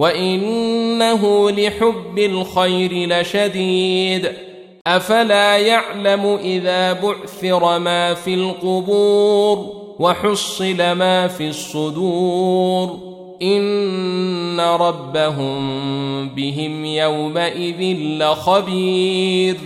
وانه لحب الخير لشديد افلا يعلم اذا بعثر ما في القبور وحصل ما في الصدور ان ربهم بهم يومئذ لخبير